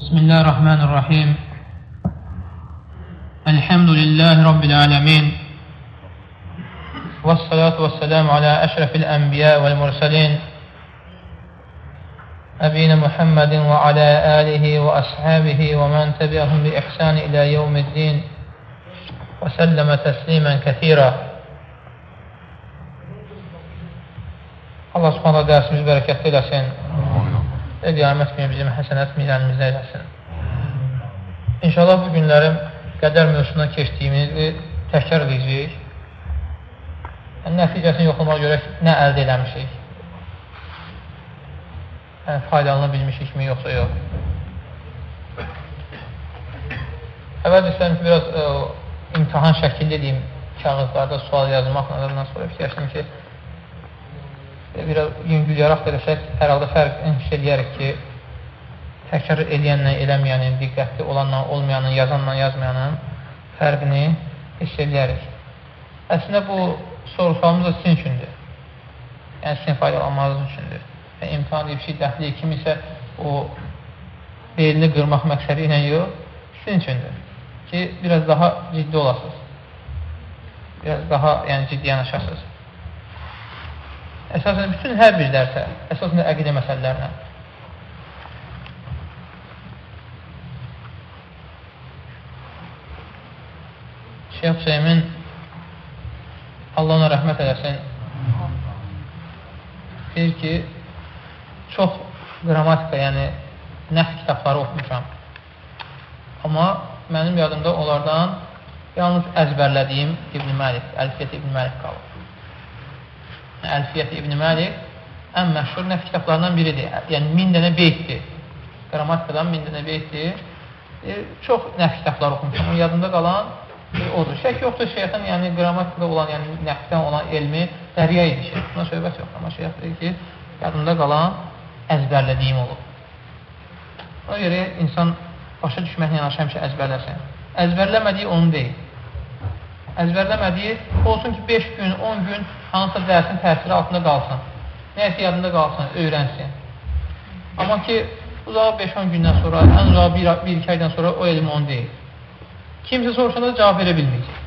بسم الله الرحمن الرحيم الحمد لله رب العالمين والصلاة والسلام على أشرف الأنبياء والمرسلين نبينا محمد وعلى آله وأصحابه ومن تبعهم بإحسان إلى يوم الدين وسلم تسليما كثيرا Allah subhanə dərsimiz bərəkətli eləsin. Və qiyamət günü bizim həsənət mizanimizdə eləsin. İnşallah bu günlərim qədər mövzusuna keçdiyimizi təkrar edəcəyik. Yəni, nəticəsini yoxlamağa görə nə əldə eləmişik? Yəni, faydalana bilmişikmi, yoxsa yox? Əvvəl istəyəm ki, biraz ə, e, imtihan şəkilli deyim, kağızlarda sual yazmaqla, ondan sonra fikirləşdim ki, biraz yüngülyaraq eləsək, hər halda fərq hiss edərək ki, təkrar eləyənlə eləməyənin, diqqətli olanla olmayanın, yazanla yazmayanın fərqini hiss edərik. Əslində bu soru-sualımız da sizin üçündür. Yəni sizin faydalanmanız üçündür. Və imtihan deyib şiddətli, kim isə o belini qırmaq məqsədi ilə yox, sizin üçündür. Ki, biraz daha ciddi olasınız. Biraz daha yəni, ciddi yanaşasınız əsasən bütün hər bir dərsə, əsasən əqidə məsələlərinə. Şeyh Hüseymin Allah ona rəhmət eləsin deyir ki, çox qrammatika, yəni nəf kitabları oxumuşam. Amma mənim yadımda onlardan yalnız əzbərlədiyim İbn-i Məlik, Əlfiyyət İbn-i Məlik qalır. Əlfiyyət İbn Məlik ən məşhur nəf kitablarından biridir. Yəni, min dənə beytdir. Qramatikadan min dənə beytdir. E, çox nəf kitablar oxumuşam. Yadımda qalan e, odur. Şək yoxdur şeyxin, yəni qramatikada olan, yəni nəfdən olan elmi dərya idi şeyx. Buna söhbət yox. Amma şeyx deyir ki, yadımda qalan əzbərlədiyim olub. Ona görə insan başa düşməklə yanaşı həmişə əzbərləsin. Əzbərləmədiyi onu deyil əzbərləmədiyi olsun ki, 5 gün, 10 gün hansısa dərsin təsiri altında qalsın. Nəyəsə yadında qalsın, öyrənsin. Amma ki, uzağa 5-10 gündən sonra, ən uzağa 1-2 aydan sonra o elm onu deyil. Kimsə soruşanda cavab verə bilməyəcək.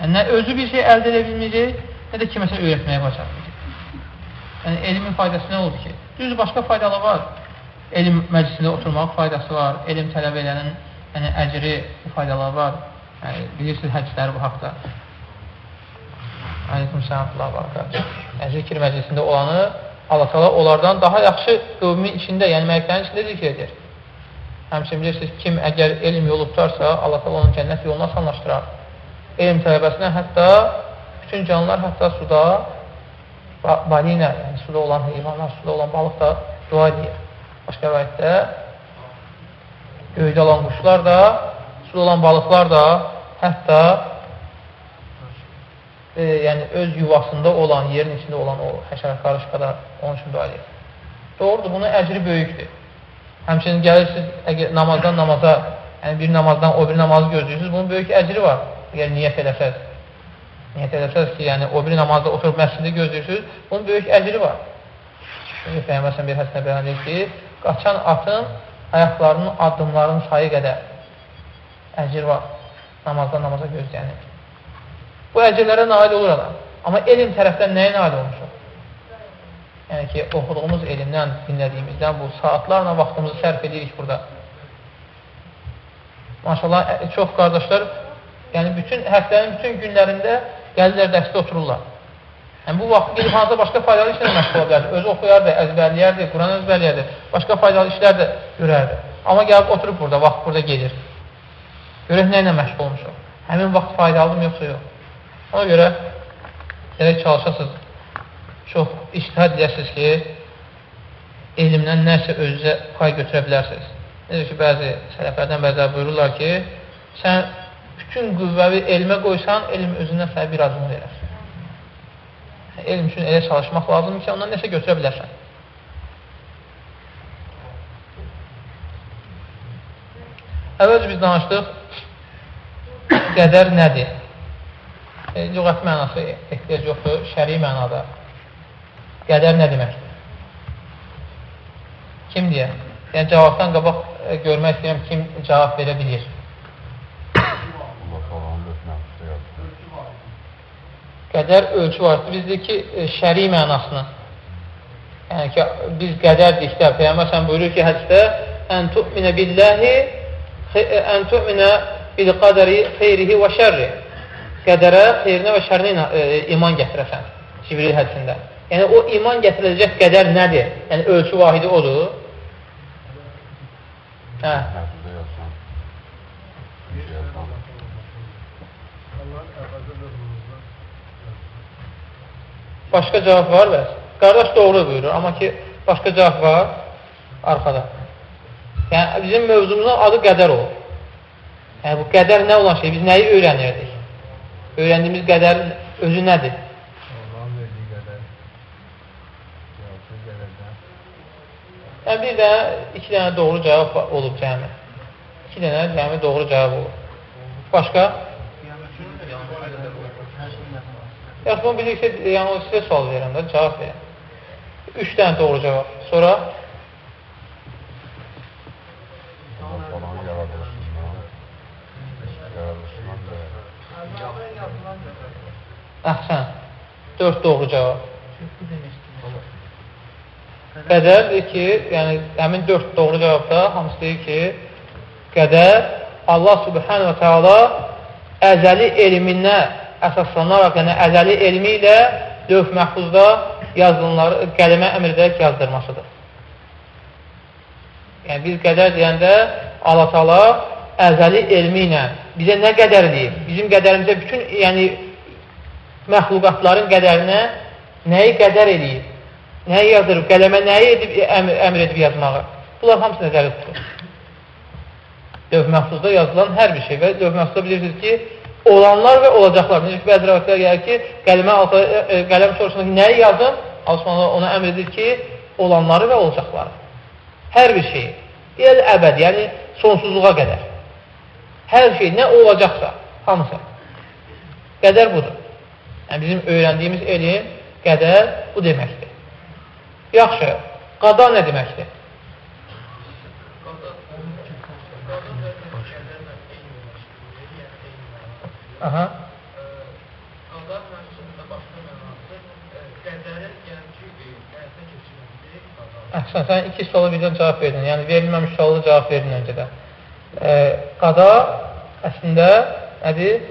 Yəni, nə özü bir şey əldə edə bilməyəcək, nə də kiməsə öyrətməyə bacarmayacaq. Yəni, elmin faydası nə oldu ki? Düz başqa faydalı var. Elm məclisində oturmaq faydası var, elm tələb edənin yəni, əcri faydaları var. Yəni, bilirsiniz hədisləri bu haqda. Aleyküm sələtullah barakatuhu. Yəni, zikir məclisində olanı Allah təala onlardan daha yaxşı qövmin içində, yəni mələklərin içində zikr edir. Həmçinin bilirsiniz, kim əgər elm yolu tutarsa, Allah təala onun cənnət yolunu asanlaşdırar. Elm tələbəsinə hətta bütün canlılar, hətta suda balina, yəni suda olan heyvanlar, suda olan balıq da dua edir. Başqa rəvayətdə göydə olan quşlar da suda olan balıqlar da hətta e, yəni öz yuvasında olan, yerin içində olan o həşərat qarışqa da onun üçün dua edir. Doğrudur, bunun əcri böyükdür. Həmçinin gəlirsiniz əgər namazdan namaza, yəni bir namazdan o bir namazı gözləyirsiniz, bunun böyük əcri var. Əgər niyyət eləsəz, niyyət eləsəz ki, yəni o bir namazda oturub məscidi gözləyirsiniz, bunun böyük əcri var. Çünki Peyyəməsən bir həsnə bəyan edir ki, qaçan atın ayaqlarının addımlarının sayı qədər əcir var namazdan namaza gözlənir. Bu əcirlərə nail olur adam. Amma elm tərəfdən nəyə nail olmuşuq? Yəni ki, oxuduğumuz elmdən, dinlədiyimizdən bu saatlarla vaxtımızı sərf edirik burada. Maşallah, çox qardaşlar, yəni bütün həftənin bütün günlərində gəlirlər dərsdə otururlar. Yəni, bu vaxt gedib hansısa başqa faydalı işlərlə məşğul ola bilərdir. Özü oxuyardı, əzbərləyərdi, Quran əzbərləyərdi, başqa faydalı işlər də görərdi. Amma gəlib oturub burada, vaxt burada gedir. Görək nə ilə məşğul olmuşuq. Həmin vaxt faydalıdır yoxsa yox. Ona görə gerək çalışasınız, çox iştihad edəsiniz ki, elmdən nəsə özünüzə pay götürə bilərsiniz. Necə ki, bəzi sələflərdən bəzər buyururlar ki, sən bütün qüvvəvi elmə qoysan, elm özündən sənə bir adını verər. Elm üçün elə çalışmaq lazımdır ki, ondan nəsə götürə bilərsən. Əvvəlcə biz danışdıq, qədər nədir? E, lüğət mənası ehtiyac yoxdur, şəri mənada. Qədər nə deməkdir? Kim deyə? Yəni, cavabdan qabaq e, görmək istəyirəm kim cavab verə bilir. Qədər ölçü var. Biz dedik ki, e, şəri mənasını. Yəni ki, biz qədər deyikdə, Peyyəmbər sən buyurur ki, hədisdə ən tu'minə billəhi ən tu'minə bil qədəri xeyrihi və şərri qədərə, xeyrinə və şərrinə e, iman gətirəsən. Cibril hədisində. Yəni, o iman gətiriləcək qədər nədir? Yəni, ölçü vahidi odur. Hə. Başqa cavab var bəs? Qardaş doğru buyurur, amma ki, başqa cavab var arxada. Yəni, bizim mövzumuzun adı qədər olur. Yəni, bu qədər nə olan şey? Biz nəyi öyrənirdik? Öyrəndiyimiz qədərin özü nədir? Yəni, bir dənə, iki dənə doğru cavab olub cəmi. İki dənə cəmi doğru cavab olub. Başqa? Yaxşı, bunu bilirsə, yəni, o sizə sual verirəm də, cavab verin. Üç dənə doğru cavab. Sonra? Allah Taala'nın yaradılışından. Yaradılışından da Əhsən. Dörd doğru cavab. Qədərdir ki, yəni həmin dörd doğru cavabda hamısı deyir ki, qədər Allah subhanahu wa ta'ala əzəli elminə əsaslanaraq, yəni əzəli elmi ilə lövh məhfuzda yazılanları qələmə əmr edərək yazdırmasıdır. Yəni biz qədər deyəndə Allah Taala əzəli elmi ilə bizə nə qədər deyir? Bizim qədərimizə bütün yəni məxluqatların qədərinə nəyi qədər eləyir? Nəyi yazır? Qələmə nəyi edib əmr, əmr edib yazmağı? Bunlar hamısı nəzərdə tutulur. Lövh məhfuzda yazılan hər bir şey və lövh məhfuzda bilirsiniz ki, olanlar və olacaqlar. Necə ki, bəzi rəvətlər gəlir ki, qələmə altı, e, e, qələm soruşunda nəyi yazın? Allah ona əmr edir ki, olanları və olacaqları. Hər bir şeyi. El əbəd, yəni sonsuzluğa qədər. Hər şey nə olacaqsa, hamısı. Qədər budur. Yəni, bizim öyrəndiyimiz elm, qədər bu deməkdir. Yaxşı, qada nə deməkdir? Aha. Əhsən, sən iki suala birdən cavab verdin. Yəni, verilməmiş sualı cavab verdin öncədə. E, qada əslində nədir?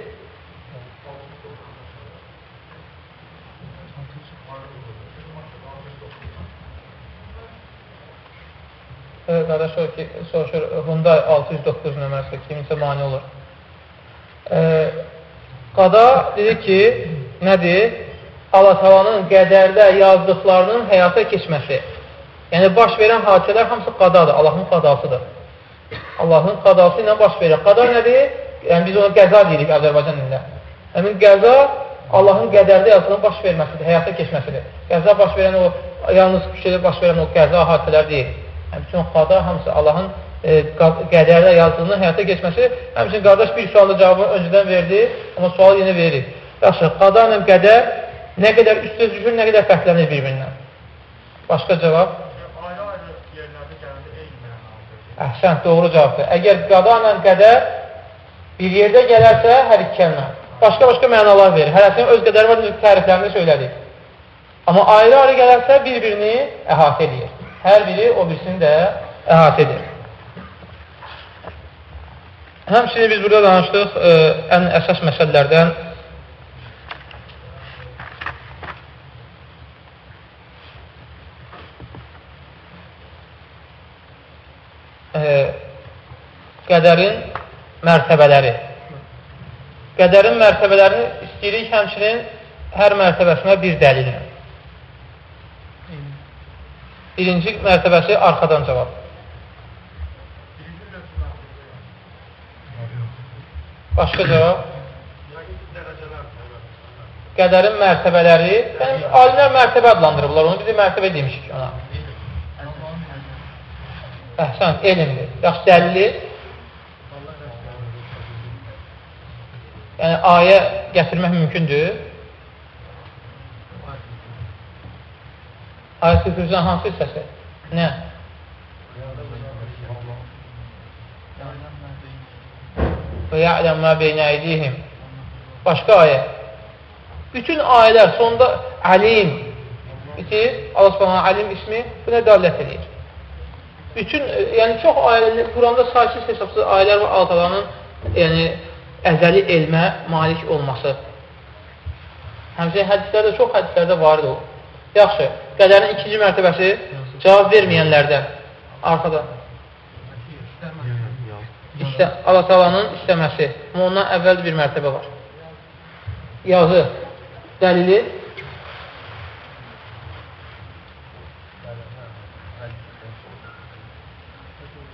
E, qardaş o ki, soruşur, Hyundai 609 nömrəsi kiminsə mani olur. E, qada dedi ki, nədir? Allah-Talanın qədərdə yazdıqlarının həyata keçməsi. Yəni, baş verən hadisələr hamısı qadadır, Allahın qadasıdır. Allahın qadası ilə baş verir. Qada nədir? Yəni, biz ona qəza deyirik Azərbaycan dilində. Həmin qəza Allahın qədərdə yazılan baş verməsidir, həyata keçməsidir. Qəza baş verən o, yalnız küçədə baş verən o qəza hadisələr deyil. Bütün qada hamısı Allahın e, qədərdə yazdığının həyata keçməsi. Həmçin, qardaş bir sualda cavabını öncədən verdi, amma sual yenə verir. Yaxşı, qada ilə qədər nə qədər üstə düşür, nə qədər fərqlənir bir-birindən. Başqa cavab? Əhsən, doğru cavabdır. Əgər qada ilə qədər bir yerdə gələrsə, hər iki kəlmə. Başqa-başqa mənalar verir. Hərəsinin öz qədər var, təriflərini söylədik. Amma ayrı-ayrı gələrsə, bir-birini əhatə edir. Hər biri o birisini də əhatə edir. Həmçinin biz burada danışdıq ə, ən əsas məsələlərdən ə, qədərin mərtəbələri. Qədərin mərtəbələrini istəyirik həmçinin hər mərtəbəsinə bir dəlillə. Birinci mərtəbəsi arxadan cavab. Başqa cavab. Qədərin mərtəbələri, yəni alimlər mərtəbə adlandırıblar onu, biz mərtəbə demişik ona. Əhsən, elmdir. Yaxşı, dəlili. Yəni, ayə gətirmək mümkündür. Ayət-i Kürzən hansı hissəsi? Nə? Və ya'ləm mə beynə eydihim. Başqa ayə. Bütün ayələr sonda alim bitir. Allah Subhanahu alim ismi buna dəlalət edir. Bütün yəni çox ayələr Quranda saysız hesabsız ayələr var Allah yəni əzəli elmə malik olması. Həmçinin hədislərdə çox hədislərdə vardır o. Yaxşı, qədərin ikinci mərtəbəsi cavab verməyənlərdən arxada. İstə, Allah Taalanın istəməsi. Amma ondan əvvəl bir mərtəbə var. Yazı, dəlili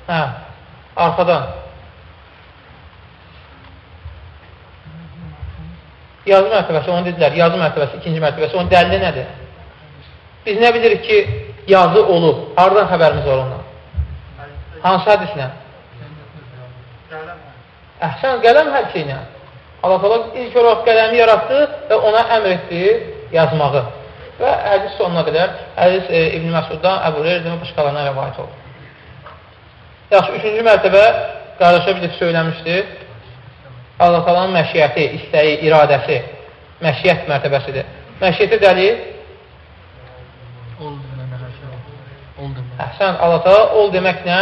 Hə, arxadan. Yazı mərtəbəsi, onu dedilər, yazı mərtəbəsi, ikinci mərtəbəsi, onun dəlili nədir? Biz nə bilirik ki, yazı olub, haradan xəbərimiz var ondan? Hansı hədislə? Əhsən, qələm hər şeylə. Allah Allah ilk olaraq qələmi yaratdı və ona əmr etdi yazmağı. Və hədis sonuna qədər, hədis e, İbn-i Məsuddan, Əbu Reyrdən və başqalarına rəvayət oldu. Yaxşı, üçüncü mərtəbə, qardaşa bir də söyləmişdir. Allah talanın məşiyyəti, istəyi, iradəsi, məşiyyət mərtəbəsidir. Məşiyyəti dəlil? Əhsən, Allah ol deməklə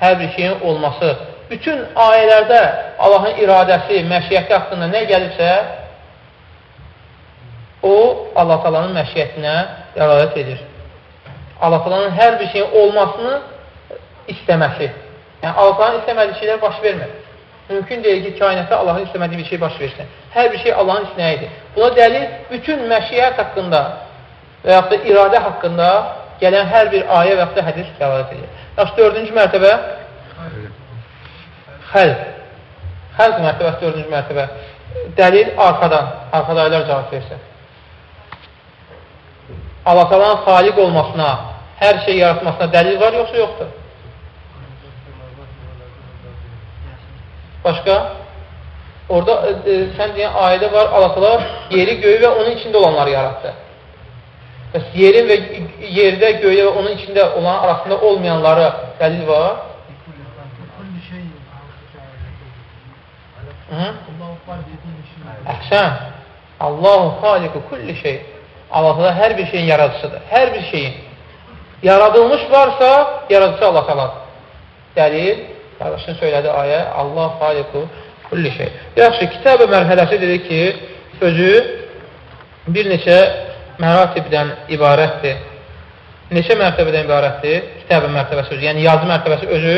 hər bir şeyin olması. Bütün ayələrdə Allahın iradəsi, məşiyyəti haqqında nə gəlirsə, o, Allah talanın məşiyyətinə dəlalət edir. Allah talanın hər bir şeyin olmasını istəməsi. Yəni, Allahın istəmədiyi şeylər baş vermir. Mümkün deyil ki, kainətdə Allahın istəmədiyi bir şey baş versin. Hər bir şey Allahın istəyidir. Buna dəlil bütün məşiyyət haqqında və yaxud da iradə haqqında gələn hər bir ayə və yaxud da hədis dəlalət edir. Yaxşı, dördüncü mərtəbə xəlq. Xəlq mərtəbəsi dördüncü mərtəbə. Dəlil arxadan, arxada aylar cavab versin. Allah-Talanın xaliq olmasına, hər şey yaratmasına dəlil var, yoxsa yoxdur? Başqa? Orada e, e, sən deyən ayədə var, Allah-Taala yeri, göyü və onun içində olanları yaratdı. Bəs yerin və yerdə, göydə və onun içində olan arasında olmayanları dəlil var. Əhsən. Allahu xaliqu kulli şey. Allah hər bir şeyin yaradıcısıdır. Hər bir şeyin. Yaradılmış varsa, yaradıcı Allah taladır. Dəlil, qardaşın söylədi ayə, Allah xaliqu kulli şey. Yaxşı, kitab mərhələsi dedi ki, özü bir neçə məratibdən ibarətdir. Neçə mərtəbədən ibarətdir? Kitab mərtəbəsi özü, yəni yazı mərtəbəsi özü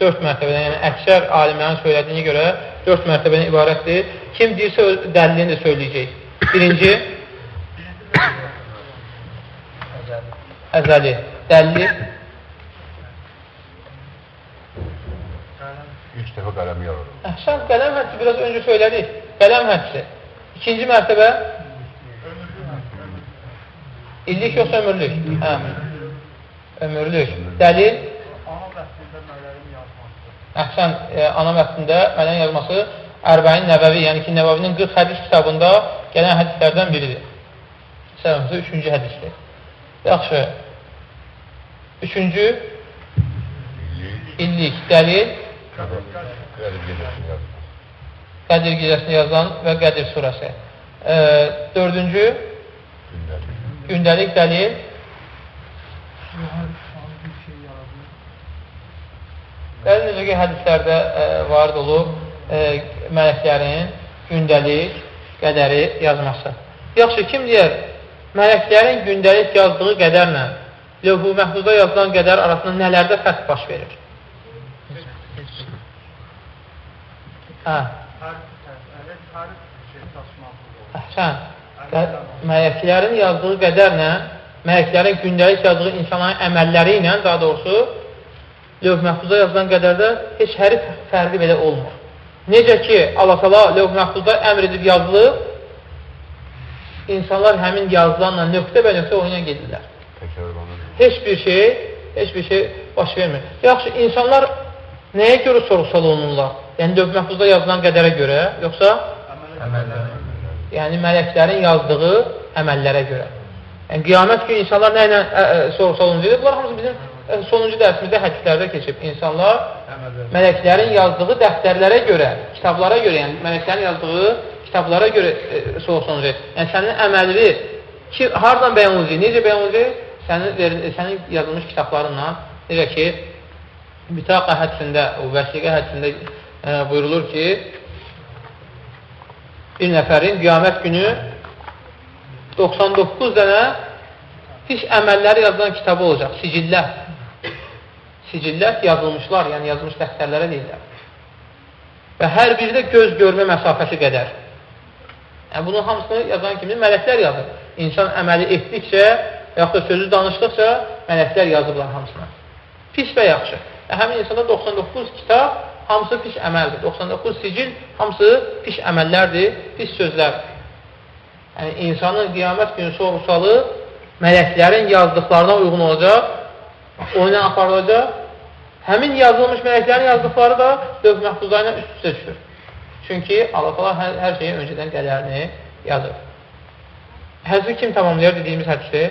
dörd mərtəbədən, yəni əksər alimlərin söylədiyinə görə dörd mərtəbədən ibarətdir. Kim deyirsə, dəlilini də söyləyəcək. Birinci, əzəli. Dəlili, İlk dəfə qələmi yaradır. əhsən, qələm hədsi biraz öncə söylədik. Qələm hədsi. İkinci mərtəbə, illik yoxsa ömürlük? Hə. Ömürlük. Dəlil. Əhsən, e, ana mətnində mələn yazması Ərbəin Nəvəvi, yəni ki, Nəvəvinin 40 hədis kitabında gələn hədislərdən biridir. Səbəbimizdə üçüncü hədisdir. Yaxşı. Üçüncü, illik, dəlil, Qəlib gedəsin yazır. Qədir gecəsini yazan və Qədir surəsi. E, dördüncü, Gündəlik. dəlil, Bəzi necə ki, hədislərdə e, varid olub e, mələklərin gündəlik qədəri yazması. Yaxşı, kim deyər, mələklərin gündəlik yazdığı qədərlə lövhu məhfuzda yazılan qədər arasında nələrdə fərq baş verir? Hə, Əhsən. Qə- Mələklərin yazdığı qədərlə, mələklərin gündəlik yazdığı insanların əməlləri ilə, daha doğrusu, lövh məhfuzda yazılan qədərdə heç hərif fərqi belə olmur. Necə ki, Allah təala lövh məhfuzda əmr edib yazılıb, insanlar həmin yazılanla nöqtə bə nöqtə oyuna gedirlər. Heç bir şey, heç bir şey baş vermir. Yaxşı, insanlar nəyə görə soru-sual olunurlar? Yəni, lövh məhfuzda yazılan qədərə görə, yoxsa yəni mələklərin yazdığı əməllərə görə. Yəni, qiyamət günü insanlar nə ilə ə, ə, soru-sual olunacaq? Bunlar hamısı bizim e, sonuncu dərsimizdə hədislərdə keçib insanlar mələklərin yazdığı dəftərlərə görə, kitablara görə, yəni mələklərin yazdığı kitablara görə e, soruşulacaq. Yəni sənin əməlini ki, hardan bəyan olacaq, necə bəyan olacaq? Sənin, sənin yazılmış kitablarından, necə ki, Bitaqa hədsində, o vəsiqə hədsində e, buyurulur ki, bir nəfərin qiyamət günü 99 dənə pis əməlləri yazılan kitabı olacaq, sicillər. Sicillər yazılmışlar, yəni yazılmış dəftərlərə deyirlər. Və hər biri də göz görmə məsafəsi qədər. Yəni, bunun hamısını yazan kimi mələklər yazır. İnsan əməli etdikcə, yaxud da sözü danışdıqca mələklər yazırlar hamısına. Pis və yaxşı. Həmin insanda 99 kitab hamısı pis əməldir. 99 sicil hamısı pis əməllərdir, pis sözlərdir. Yəni, insanın qiyamət günü sorğusalı mələklərin yazdıqlarına uyğun olacaq, oyuna aparılacaq. Həmin yazılmış mələklərin yazdıqları da döv məhduzları ilə üst-üstə düşür. Çünki Allah hər, hər şeyi öncədən qədərini yazır. Həzri kim tamamlayır dediyimiz hədisi?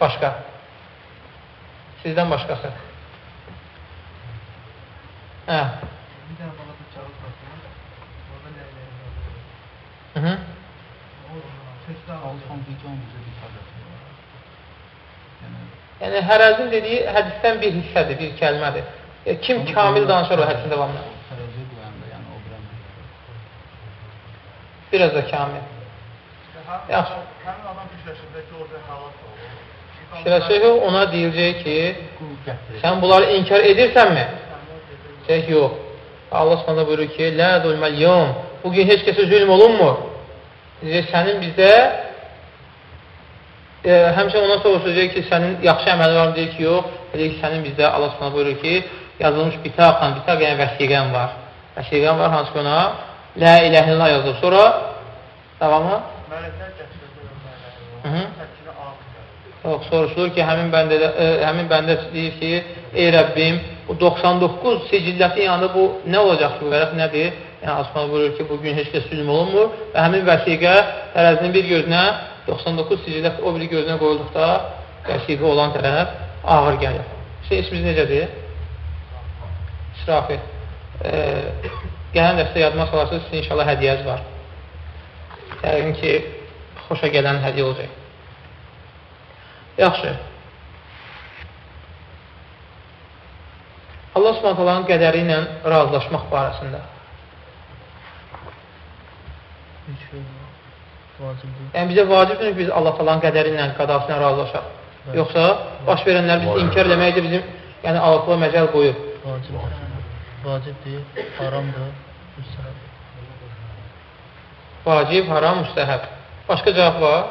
Başqa. Sizdən başqası. Hə. Bir dənə bana da kağıt basın. Orada nə nə Hı -hı. Bir var. Yəni, hərəzin dediyi hədisdən bir hissədir, bir kəlmədir. E, kim kamil danışır o hədisin davamlı? tərəziyə qoyanda, yəni o birən Biraz da kamil. Yaxşı. Həmin adam fikirləşəndə ki, orada halal olur. Şirəşəhi ona deyiləcək ki, sən bunları inkar edirsənmi? Deyək, yox. Allah s.ə. buyurur ki, Lə zulməl yom, bugün heç kəsə zülm olunmur. Deyək, sənin bizdə e, həmçə ona soruşacaq ki, sənin yaxşı əməli var? Deyək ki, yox. Deyək ki, sənin bizdə Allah s.ə. buyurur ki, yazılmış bitaqan, bitaq yəni vəsiqən var. Vəsiqən var, hansı ki ona Lə iləhə illallah yazılır. Sonra davamı? Mələklər gətirir Yox, soruşulur ki, həmin bəndə, e, həmin bəndə deyir ki, ey Rəbbim, bu 99 sicillətin yanında bu nə olacaq ki, bu vərəq nədir? Yəni, Asman buyurur ki, bugün heç kəs zülm olunmur və həmin vəsiqə tərəzinin bir gözünə 99 sicillət o biri gözünə qoyulduqda vəsiqə olan tərəf ağır gəlir. Şey, isminiz necədir? İsrafil. E, gələn dəstə yadıma salarsınız, sizin inşallah hədiyyəz var. Yəqin ki, xoşa gələn hədiyyə olacaq. Yaxşı. Allah subhanətələrin qədəri ilə razılaşmaq barəsində. Vacibdir. Yəni, bizə vacibdir ki, biz Allah talanın qədəri ilə, qadası ilə razılaşaq. Yoxsa baş verənlər biz inkar eləməkdir bizim yəni, Allah məcəl qoyub. Vacibdir. Vacibdir, haramdır, müstəhəb. Vacib, haram, müstəhəb. Başqa cavab var?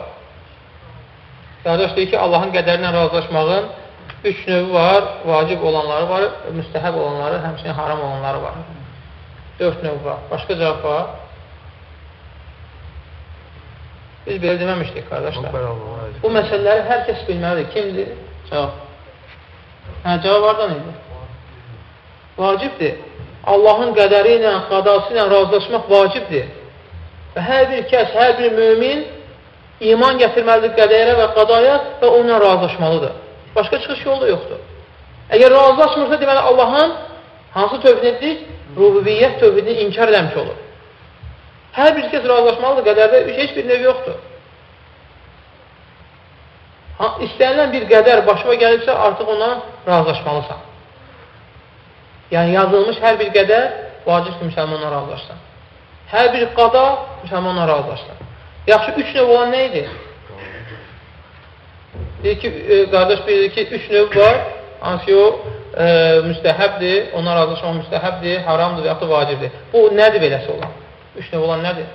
Qardaş deyir ki, Allahın qədəri ilə razılaşmağın üç növü var, vacib olanları var, müstəhəb olanları, həmçinin haram olanları var. Dörd növ var. Başqa cavab var? Biz belə deməmişdik, qardaşlar. Bu məsələləri hər kəs bilməlidir. Kimdir? Cavab. Hə, cavab hardan idi? Vacibdir. Allahın qədəri ilə, qadası ilə razılaşmaq vacibdir. Və hər bir kəs, hər bir mümin iman gətirməlidir qədərə və qadaya və onunla razılaşmalıdır. Başqa çıxış yolu da yoxdur. Əgər razılaşmırsa, deməli Allahın hansı tövhidinlik? Rububiyyət tövhidini inkar eləmiş olur. Hər bir kəs razılaşmalıdır, qədərdə heç bir növ yoxdur. Ha, istənilən bir qədər başıma gəlibsə, artıq ona razılaşmalısan. Yəni, yazılmış hər bir qədər vacibdir müsəlmanla razılaşsan. Hər bir qada müsəlmanla razılaşsan. Yaxşı, üç növ olan nə idi? Deyir ki, e, qardaş bilir ki, üç növ var, hansı ki, o e, müstəhəbdir, ona razılaşmaq müstəhəbdir, haramdır və yaxud da vacibdir. Bu nədir beləsi olan? Üç növ olan nədir?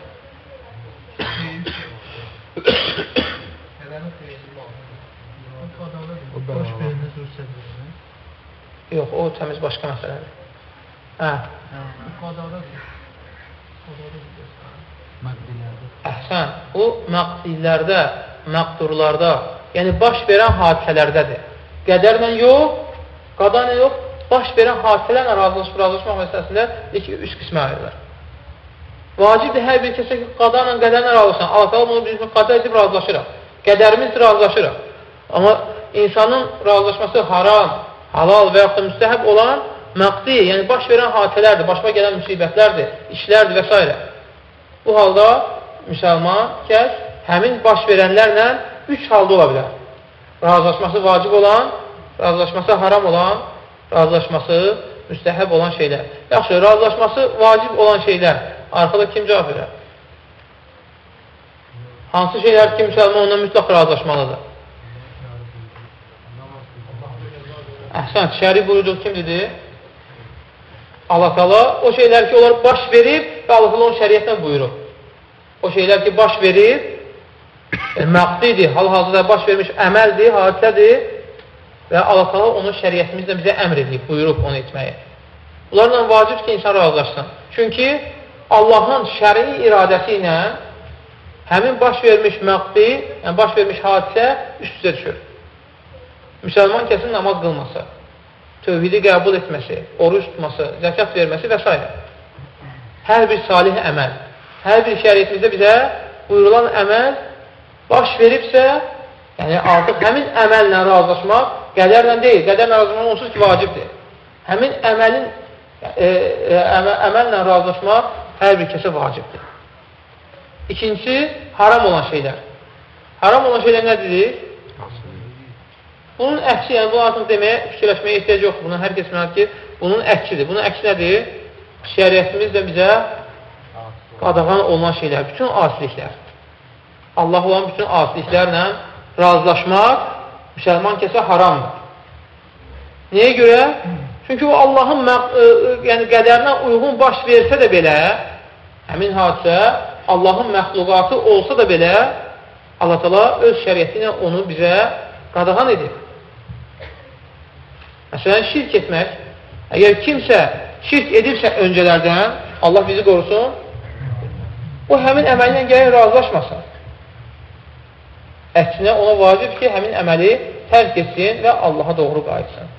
Yox, o təmiz başqa məsələdir. Hə, əhsən. Bu məqdillərdə, məqdurlarda, yəni baş verən hadisələrdədir. Qədərlə yox, qadana yox, baş verən hadisələrlə razılaşıb, razılaşmaq məsələsində iki, üç qismə ayrılır. Vacibdir hər bir kəsə ki, qada ilə qədərlə razılaşan. Allah-u bunu bizim qada edib razılaşırıq. Qədərimiz razılaşırıq. Amma insanın razılaşması haram, halal və yaxud da müstəhəb olan məqdi, yəni baş verən hadisələrdir, başına gələn müsibətlərdir, işlərdir və s. Bu halda müsəlman kəs həmin baş verənlərlə üç halda ola bilər. Razılaşması vacib olan, razılaşması haram olan, razılaşması müstəhəb olan şeylər. Yaxşı, razılaşması vacib olan şeylər. Arxada kim cavab verər? Hansı şeylər ki, müsəlman ondan mütləq razılaşmalıdır? Əhsən, şəri buyurduq kim dedi? Allah tala o şeylər ki, onlar baş verib və Allah tala onun şəriyyətlə buyurub. O şeylər ki, baş verib, yəni, məqdidir, hal-hazırda baş vermiş əməldir, hadisədir və Allah tala onun şəriyyətimizlə bizə əmr edib, buyurub onu etməyə. Bunlarla vacib ki, insan razılaşsın. Çünki Allahın şəri iradəsi ilə həmin baş vermiş məqdi, yəni baş vermiş hadisə üst-üzə düşür. Müsəlman kəsin namaz qılması, tövhidi qəbul etməsi, oruç tutması, zəkat verməsi və s. Hər bir salih əməl, hər bir şəriyyətimizdə bizə buyurulan əməl baş veribsə, yəni artıq həmin əməllə razılaşmaq qədərlə deyil, qədərlə razılaşmaq onsuz ki, vacibdir. Həmin əməlin e, e, əməllə razılaşmaq hər bir kəsə vacibdir. İkincisi, haram olan şeylər. Haram olan şeylər nədir? Bunun əksi, yəni bunu artıq deməyə, fikirləşməyə ehtiyac yoxdur. Bunun hər kəs məlir ki, bunun əksidir. Bunun əksi nədir? Şəriyyətimiz də bizə qadağan olunan şeylər, bütün asiliklər. Allah olan bütün asiliklərlə razılaşmaq müsəlman kəsə haramdır. Niyə görə? Çünki o Allahın yəni, qədərinə uyğun baş versə də belə, həmin hadisə Allahın məxluqatı olsa da belə, Allah tala öz şəriyyəti ilə onu bizə qadağan edir. Məsələn, şirk etmək. Əgər kimsə şirk edirsə öncələrdən, Allah bizi qorusun, o həmin əməllə gələk razılaşmasın. Əksinə ona vacib ki, həmin əməli tərk etsin və Allaha doğru qayıtsın.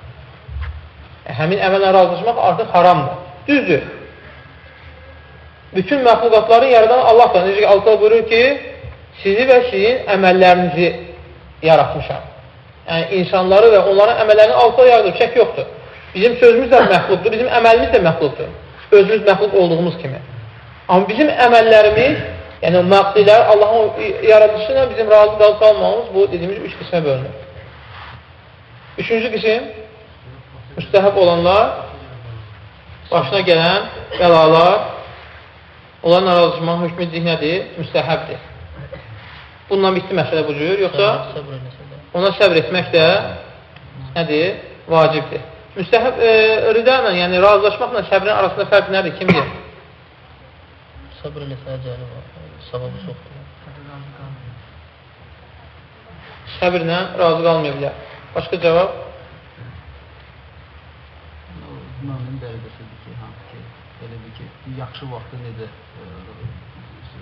E, həmin əməllə razılaşmaq artıq haramdır. Düzdür. Bütün məxluqatları yaradan Allahdır. Necə ki, Allah buyurur ki, sizi və sizin əməllərinizi yaratmışam. Yəni, insanları və onların əməllərini altına yaradır, şək yoxdur. Bizim sözümüz də məxluqdur, bizim əməlimiz də məxluqdur. Özümüz məxluq olduğumuz kimi. Amma bizim əməllərimiz, yəni məqsilər, Allahın yaradışı ilə bizim razı qalıb qalmamız bu dediyimiz üç qismə bölünür. Üçüncü qism, müstəhəb olanlar, başına gələn bəlalar, onların narazışmanın hökmü zihnədir, müstəhəbdir. Bununla bitdi məsələ bu cür, yoxsa ona səbr etmək də nədir? Vacibdir. Müstəhəb e, rida ilə, yəni razılaşmaqla səbrin arasında fərq nədir? Kim deyir? Sabr eləsə əcəli var, savabı çoxdur. Səbirlə razı qalmaya bilər. Başqa cavab? Mömin dərəcəsidir ki, hansı ki, belə bir ki, yaxşı vaxtı necə e,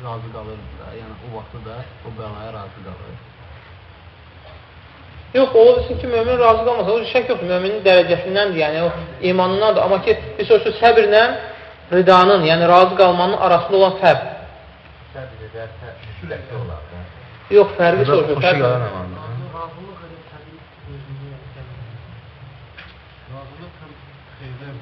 razı qalır da, yəni o vaxtı da o bəlaya razı qalır. Yox, ola bilsin ki, mömin razı qalmasa, o şək yoxdur, möminin dərəcəsindəndir, yəni o imanındandır. Amma ki, bir sözü səbirlə ridanın, yəni razı qalmanın arasında olan fərq. Səbir edərsə, sülətli olar. da. Yox, fərqi soruşur. Fərq. Razılıq edib təbii özünü Razılıq xeyirdən.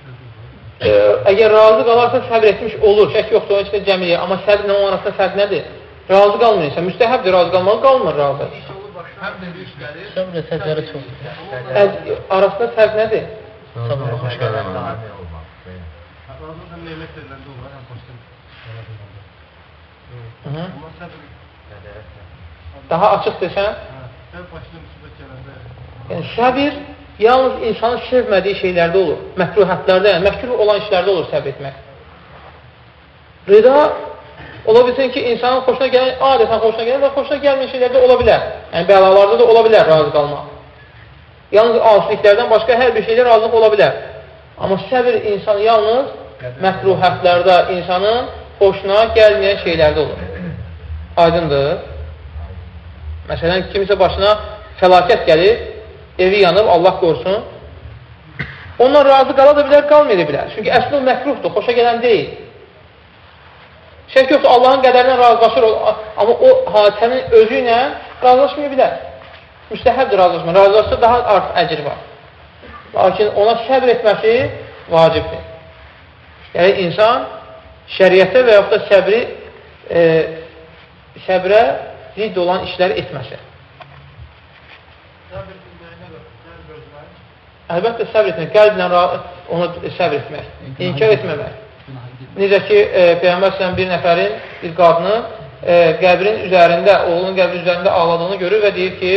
E, əgər razı qalarsa səbr etmiş olur, şək yoxdur, onun içində cəmiyyə. Amma səbrlə onun arasında fərq nədir? Razı qalmırsa, müstəhəbdir, razı qalmalı, qalmır razı. Eləsə əcəli çoxdur. Arasında fərq nədir? Sabr Xoş gələn. Razılıq həm nemət veriləndə olur, həm başqa Hı -hı. Amma səbr Daha açıq desən, yəni səbir yalnız insanın sevmədiyi şeylərdə olur. Məkruhətlərdə, yəni məkruh olan işlərdə olur səbr etmək. Rida ola bilsin ki, insanın xoşuna gələn, adətən xoşuna gələn və xoşuna gəlməyən şeylərdə ola bilər. Yəni bəlalarda da ola bilər razı qalmaq. Yalnız asiliklərdən başqa hər bir şeydə razılıq ola bilər. Amma səbir insan yalnız məkruhətlərdə, insanın xoşuna gəlməyən şeylərdə olur. Aydındır. Məsələn, kimisə başına fəlakət gəlir, evi yanıb, Allah qorusun. Ondan razı qala da bilər, qalmaya bilər. Çünki əslində o məkruhdur, xoşa gələn deyil. Şək yoxdur, Allahın qədərinə razılaşır, amma o hadisənin özü ilə razılaşmaya bilər. müstəhəbdir razılaşma. Razılaşsa daha artıq əcr var. Lakin ona səbr etməsi vacibdir. Yəni, insan şəriətə və yaxud da səbri e, səbrə zidd olan işlər etməsi. Səbir etməyinə də qəlb özmək. Əlbəttə səbr etmək, qəlblə onu səbr etmək, inkar etməmək. Necə ki, e, Peyyambər sələm bir nəfərin, bir qadını e, qəbrin üzərində, oğlunun qəbrin üzərində ağladığını görür və deyir ki,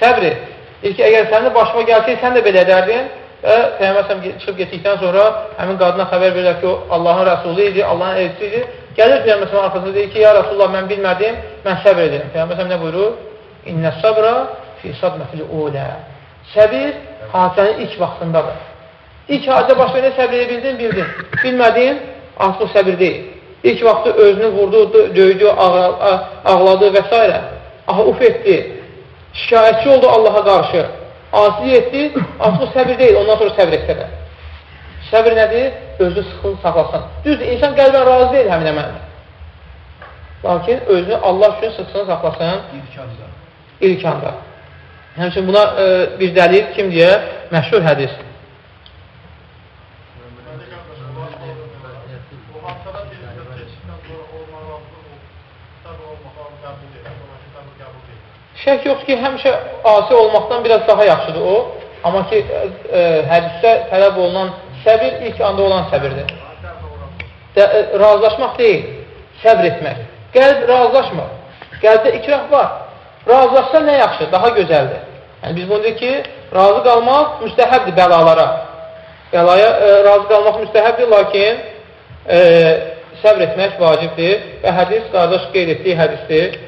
səbr et. Deyir ki, əgər sənin başıma gəlsək, sən də belə edərdin və Peyyambər sələm çıxıb getdikdən sonra həmin qadına xəbər verirlər ki, o Allahın rəsulu idi, Allahın elçisi idi. Gəlir Peyyambər sələm arxasında deyir ki, ya Rasulullah, mən bilmədim, mən səbr edirəm. Peyyambər sələm nə buyurur? İnnə sabra fi sadmətil ulə. Səbir hadisənin ilk vaxtındadır. İlk hadisə baş verən səbir edə bildin, bildin. Bilmədin, artıq səbir deyil. İlk vaxtı özünü vurdu, döydü, ağla, ağladı və s. Aha, uf etdi. Şikayətçi oldu Allaha qarşı. Asi etdi, artıq səbir deyil, ondan sonra səbir etsə də. Səbir nədir? Özünü sıxılı saxlasın. Düzdür, insan qəlbən razı deyil həmin əməllə. Lakin özünü Allah üçün İlk anda. ilk anda. Həmçin buna e, bir dəlil kim deyə? Məşhur hədis. Məndə qardaşım, o haftada bir gün keçdikdən sonra olmalı razılıq səbir olmağı qəbul edir. Sonraki səbir qəbul edir. Şək yoxdur ki, həmişə asi olmaqdan biraz daha yaxşıdır o. Amma ki, e, hədisdə tələb olunan səbir ilk anda olan səbirdir. Də, e, razılaşmaq deyil, səbr etmək. Qəlb razılaşmır. Qəlbdə ikrah var. Razılaşsa nə yaxşı, daha gözəldir. Yəni, biz bunu deyik ki, razı qalmaq müstəhəbdir bəlalara. Bəlaya e, razı qalmaq müstəhəbdir, lakin e, səbr etmək vacibdir. Və hədis, qardaş qeyd etdiyi hədisdir.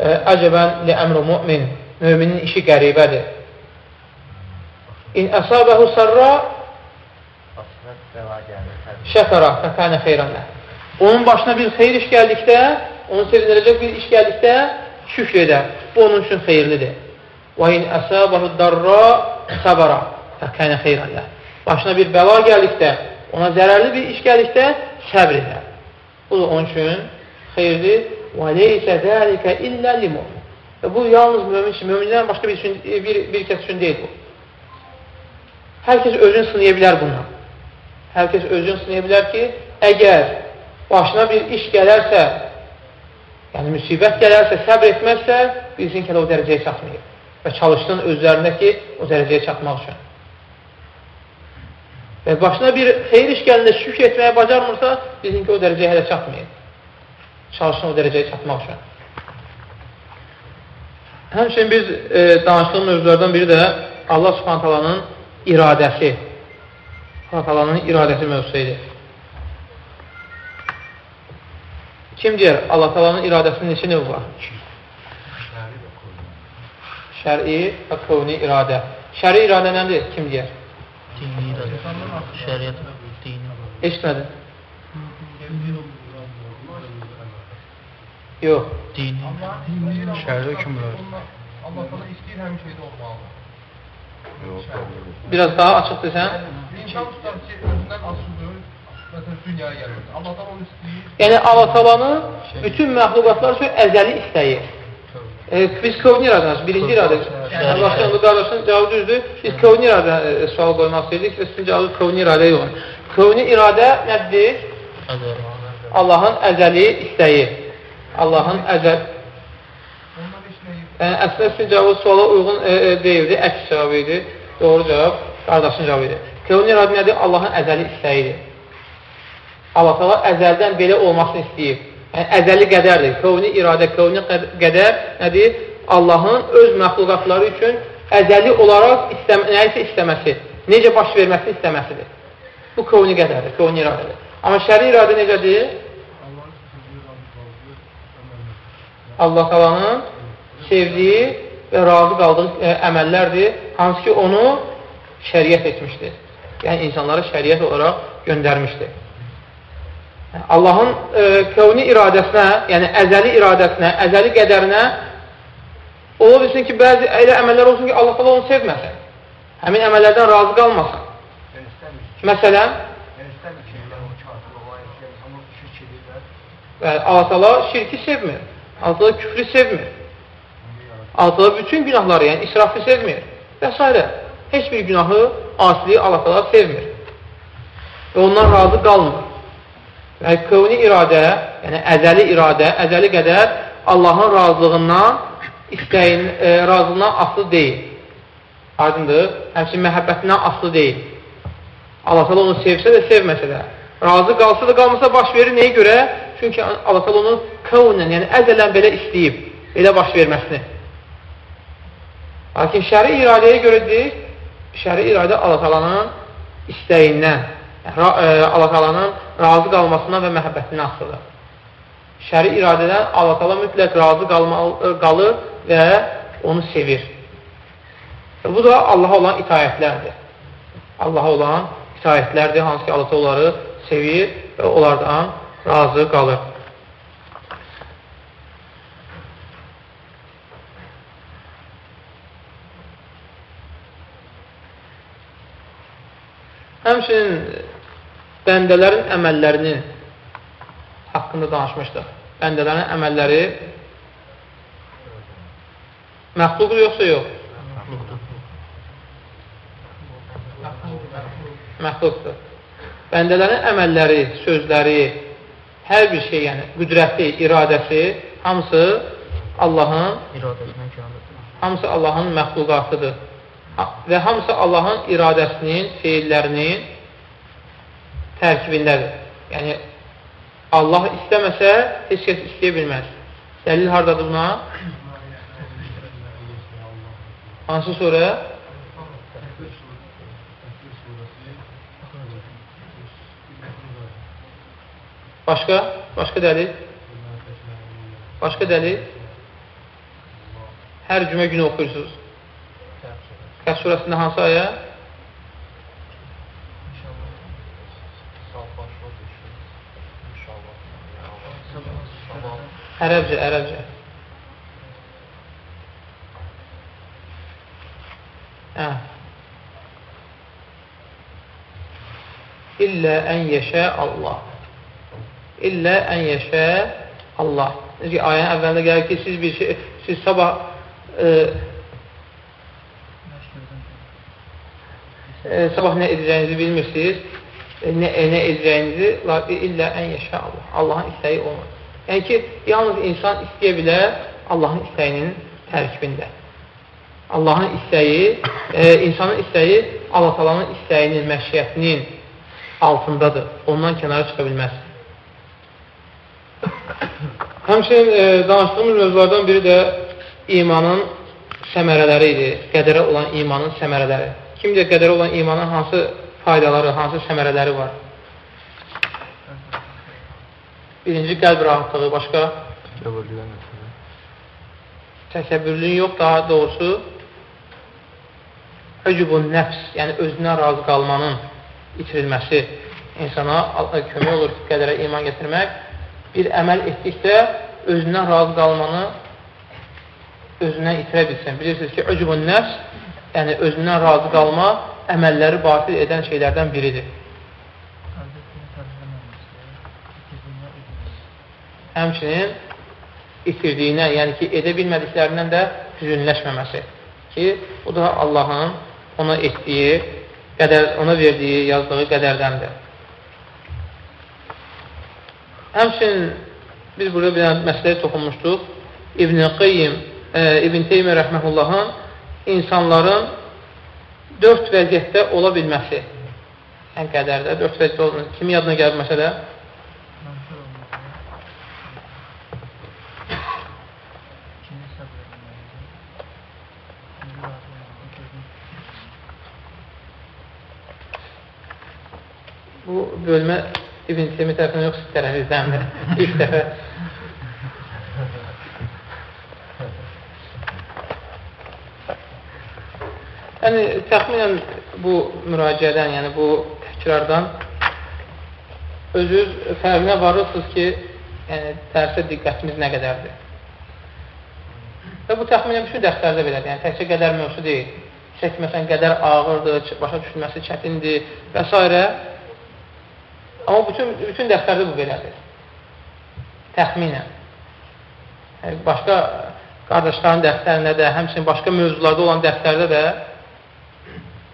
Əcəbən li əmru mümin. Müminin işi qəribədir. İn əsabəhu səbir. şəkara fəkənə xeyranlə. Onun başına bir xeyir iş gəldikdə, onu sevindirəcək bir iş gəldikdə şükr edər. Bu onun üçün xeyirlidir. Və in əsabəhu darra səbara fəkənə xeyranlə. Başına bir bəla gəldikdə, ona zərərli bir iş gəldikdə səbr edər. Bu da onun üçün xeyirdir. Və leysə dəlikə illə limun. Və bu yalnız mümin üçün, müminlərin başqa bir, üçün, bir, bir kəs üçün deyil bu. Hər kəs özünü sınaya bilər bundan. Hər kəs özünü sınaya bilər ki, əgər başına bir iş gələrsə, yəni müsibət gələrsə, səbr etməzsə, bilsin ki, o dərəcəyə çatmayıb. Və çalışsın özlərindəki o dərəcəyə çatmaq üçün. Və başına bir xeyir iş gəlində şükür etməyə bacarmırsa, bilsin ki, o dərəcəyə hələ çatmayıb. Çalışsın o dərəcəyə çatmaq üçün. Həmçinin biz e, danışdığım mövzulardan biri də Allah subhantalanın iradəsi. Allah-Talanın iradəsi mövzusu idi. Kim deyər, Allah-Talanın iradəsinin neçə növ var? Şəri və qövni iradə. Şəri iradə nədir? Kim deyər? Dini iradə. Şəriət dini. Eşitmədim. Yox. Dini. Şəhərdə kimlər? Allah sana istəyir həmin şeydə olmalı. Yox, olmur. Biraz daha açıq desən. İnsan tutar ki, özündən asılıdır. Məsələn, dünyaya gəlir. Allah da onu istəyir. Yəni, Allah-Talanın bütün məxluqatlar üçün əzəli istəyi. E, biz kövni iradəniz, birinci iradə. Allah'ın bu qardaşın cavabı düzdür. Biz kövni iradə e, sual qoymaq istəyirdik və sizin cavabı kövni iradə yox. Kövni iradə nədir? Əzər. Allahın əzəli istəyi. Allahın əzəl... Yəni, əslində sizin cavabı suala uyğun e, e, deyildi, əks cavabı idi. Doğru cavab qardaşın cavabı idi. Kövni iradə nədir? Allahın əzəli istəyidir. Allah təala əzəldən belə olmasını istəyir. Yəni, əzəli qədərdir. Kövni iradə, kövni qədər nədir? Allahın öz məxluqatları üçün əzəli olaraq istəm nəyisə istəməsi, necə baş verməsini istəməsidir. Bu kövni qədərdir, kövni iradədir. Amma şəri iradə necədir? Allah talanın sevdiyi və razı qaldığı ə, əməllərdir, hansı ki onu şəriət etmişdir. Yəni insanları şəriət olaraq göndərmişdir. Allahın e, kövni iradəsinə, yəni əzəli iradəsinə, əzəli qədərinə ola bilsin ki, bəzi elə əməllər olsun ki, Allah Allah onu sevməsin. Həmin əməllərdən razı qalmasın. Məsələn, e, Allah Allah şirki sevmir. Allah küfrü sevmir. Allah bütün günahları, yəni israfı sevmir və s. Heç bir günahı, asiliyi Allah təala sevmir. Və ondan razı qalmır. Yəni, kövni iradə, yəni əzəli iradə, əzəli qədər Allahın razılığından, istəyin, e, razılığından aslı deyil. Aydındır, həmçin məhəbbətindən aslı deyil. Allah təala onu sevsə də, sevməsə də. Razı qalsa da, qalmasa baş verir. Nəyə görə? Çünki Allah təala onu kavunən, yəni əzələn belə istəyib, belə baş verməsini. Lakin şəri iradəyə görə deyil, şəri iradə Allah təalanın istəyindən, e, Allah təalanın razı qalmasından və məhəbbətindən asılıdır. Şəri iradədən Allah təala mütləq razı qalmalı, qalır və onu sevir. Bu da Allaha olan itayətlərdir. Allaha olan itayətlərdir, hansı ki, Allah onları sevir və onlardan razı qalır. Həmçinin bəndələrin əməllərinin haqqında danışmışdıq. Bəndələrin əməlləri məxluqdur yoxsa yox? Məxluqdur. Bəndələrin əməlləri, sözləri, hər bir şey, yəni qüdrəti, iradəsi, hamısı Allahın hamısı Allahın məxluqatıdır. Və hamısı Allahın iradəsinin, feillərinin tərkibindədir. Yəni, Allah istəməsə, heç kəs istəyə bilməz. Dəlil haradadır buna? Hansı surə? Başqa? Başqa dəlil? Başqa dəlil? Hər cümə günü oxuyursunuz. Kəs surəsində hansı ayə? Ərəbcə, ərəbcə. Hə. İllə ən yeşə Allah. İllə ən yeşə Allah. Necə ki, ayənin əvvəlində gəlir ki, siz bir şey, siz sabah e, e, sabah nə edəcəyinizi bilmirsiniz, e, nə, e, nə edəcəyinizi illə ən yeşə Allah. Allahın istəyi olmaz. Yəni ki, yalnız insan istəyə bilər Allahın istəyinin tərkibində. Allahın istəyi, e, insanın istəyi Allah talanın istəyinin, məşiyyətinin altındadır. Ondan kənara çıxa bilməz. Həmçinin e, danışdığımız mövzulardan biri də imanın səmərələri idi. Qədərə olan imanın səmərələri. Kimdir qədərə olan imanın hansı faydaları, hansı səmərələri var? Birinci qəlb rahatlığı, başqa? Təkəbbürlüyün yox, daha doğrusu höcubun nəfs, yəni özünə razı qalmanın itirilməsi insana kömək olur qədərə iman getirmək. Bir əməl etdikdə özündən razı qalmanı özündən itirə bilsin. Bilirsiniz ki, höcubun nəfs, yəni özündən razı qalma əməlləri batil edən şeylərdən biridir. həmçinin itirdiyinə, yəni ki, edə bilmədiklərindən də hüzünləşməməsi ki, bu da Allahın ona etdiyi, qədər, ona verdiyi, yazdığı qədərdəndir. Həmçinin biz burada bir məsələyə toxunmuşduq. İbn-i Qeyyim, e, İbn Teymiyyə rəhməhullahın insanların dörd vəziyyətdə ola bilməsi. Yəni qədərdə dörd vəziyyətdə olması. Kimin yadına gəlir məsələ? Bu bölmə İbn Semi tərəfindən yox, siz tərəfizdəndir. İlk dəfə. yəni, təxminən bu müraciədən, yəni bu təkrardan özünüz fərqinə varırsınız ki, yəni, dərsə diqqətimiz nə qədərdir. Və bu təxminən bütün dərslərdə belədir. Yəni, təkcə qədər mövzu deyil. Çəkməsən qədər ağırdır, başa düşülməsi çətindir və s. Amma bütün, bütün dərslərdə bu belədir. Təxminən. Yəni, başqa qardaşların dərslərində də, həmçinin başqa mövzularda olan dərslərdə də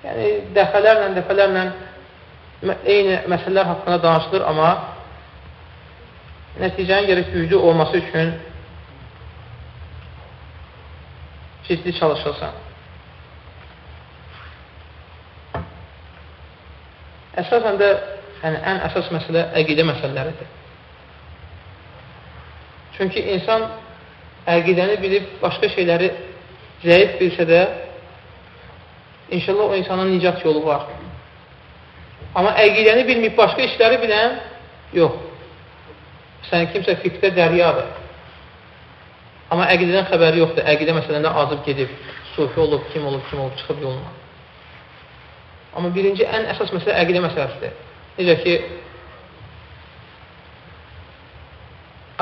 yəni dəfələrlə, dəfələrlə eyni məsələlər haqqında danışılır, amma nəticənin gərək güclü olması üçün ciddi çalışılsan. Əsasən də yəni, ən əsas məsələ əqidə məsələləridir. Çünki insan əqidəni bilib başqa şeyləri zəif bilsə də inşallah o insanın nicat yolu var. Amma əqidəni bilməyib başqa işləri bilən yox. Sən kimsə fiqdə dəryadır. Amma əqidədən xəbəri yoxdur. Əqidə məsələndə azıb gedib, sufi olub, kim olub, kim olub, çıxıb yoluna. Amma birinci, ən əsas məsələ əqidə məsələsidir. Necə ki,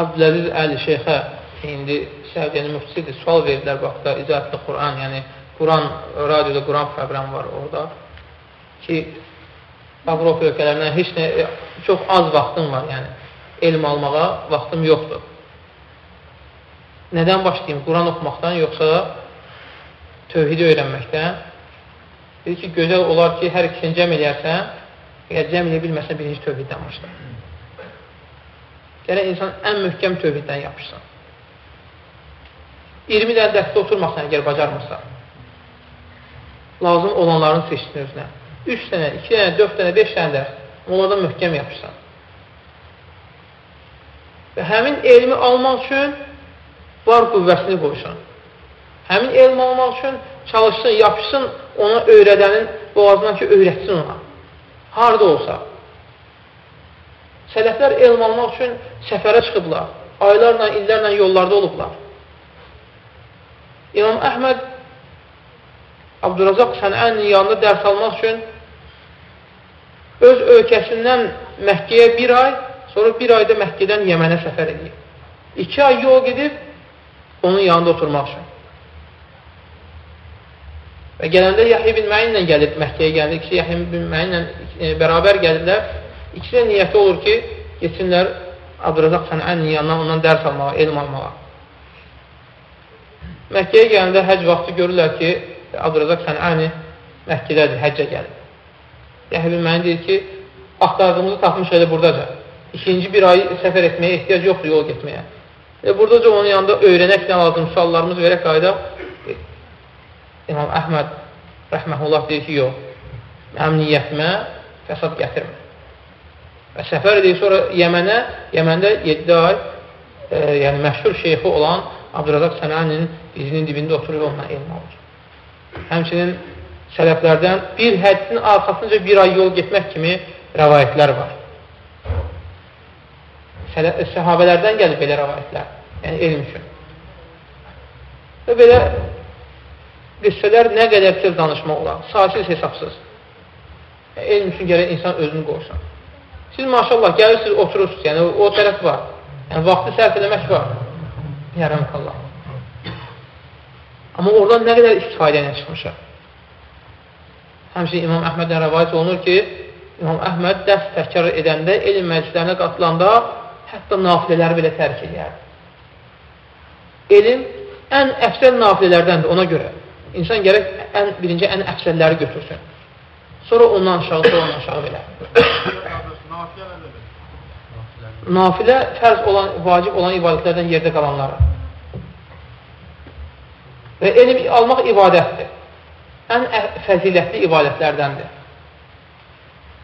Abdüləziz Əli Şeyxə indi Səudiyyənin müftisidir, sual verdilər vaxtda İcazətli Quran, yəni Quran, radioda Quran proqramı var orada ki, Avropa ölkələrindən heç nə, çox az vaxtım var, yəni elm almağa vaxtım yoxdur. Nədən başlayayım? Quran oxumaqdan, yoxsa tövhidi öyrənməkdən? Dedi ki, gözəl olar ki, hər ikisini cəm eləyərsən, əgər cəm eləyə bilməsən, birinci tövhiddən başla. Gərək insan ən möhkəm tövhiddən yapışsın. 20 dənə dəstə oturmasın, əgər bacarmırsa. Lazım olanların seçsin özünə. 3 dənə, 2 dənə, 4 dənə, 5 dənə dərs. Onlardan möhkəm yapışsın. Və həmin elmi almaq üçün var qüvvəsini qoysun. Həmin elm almaq üçün çalışsın, yapışsın, ona öyrədənin boğazından ki, öyrətsin ona. Harada olsa. Sələflər elm almaq üçün səfərə çıxıblar. Aylarla, illərlə yollarda olublar. İmam Əhməd Abdurazaq Sənənin yanında dərs almaq üçün öz ölkəsindən Məkkəyə bir ay, sonra bir ayda Məkkədən Yəmənə səfər edib. İki ay yol gedib, onun yanında oturmaq üçün. Və gələndə Yahya bin Məyin ilə gəlib Məkkəyə gəldi. İkisi Yahya bin Məyin ilə e, bərabər gəlirlər. İkisi də niyyəti olur ki, geçsinlər Abdurazaq Sənənin yanına ondan dərs almağa, elm almağa. Məkkəyə gələndə həc vaxtı görürlər ki, Abdurazaq Sənəni Məkkədədir, həccə gəlib. Yahya bin Məyin deyir ki, axtardığımızı tapmış elə buradaca. İkinci bir ay səfər etməyə ehtiyac yoxdur yol getməyə. E, buradaca onun yanında öyrənək nə lazım, suallarımız verək qaydaq. İmam Əhməd rəhməhullah deyir ki, yox, mənim niyyətimə fəsad gətirmir. Və səfər edir sonra Yəmənə, Yəməndə 7 ay e, yəni məşhur şeyxi olan Abdurazaq Sənənin dizinin dibində oturur onunla elm alır. Həmçinin sələflərdən bir həddin arxasınca bir ay yol getmək kimi rəvayətlər var. Səhabələrdən gəlib belə rəvayətlər, yəni elm üçün. Və belə qıssələr nə qədər tez danışmaq olar, saysız hesabsız. Yəni, elm üçün gərək insan özünü qoysun. Siz maşallah gəlirsiniz, oturursunuz, yəni o tərəf var. Yəni vaxtı sərf eləmək var. Yaramakallah. Amma oradan nə qədər istifadə ilə çıxmışıq. Həmçin İmam Əhməddən rəvayət olunur ki, İmam Əhməd dərs təkrar edəndə, elm məclislərinə qatılanda hətta nafilələri belə tərk edərdi. Elm ən əfsəl nafilələrdəndir ona görə. İnsan gərək ən, birinci ən əfsəlləri götürsün. Sonra ondan aşağı, sonra ondan aşağı belə. Nafilə fərz olan, vacib olan ibadətlərdən yerdə qalanları. Və elm almaq ibadətdir. Ən fəzilətli ibadətlərdəndir.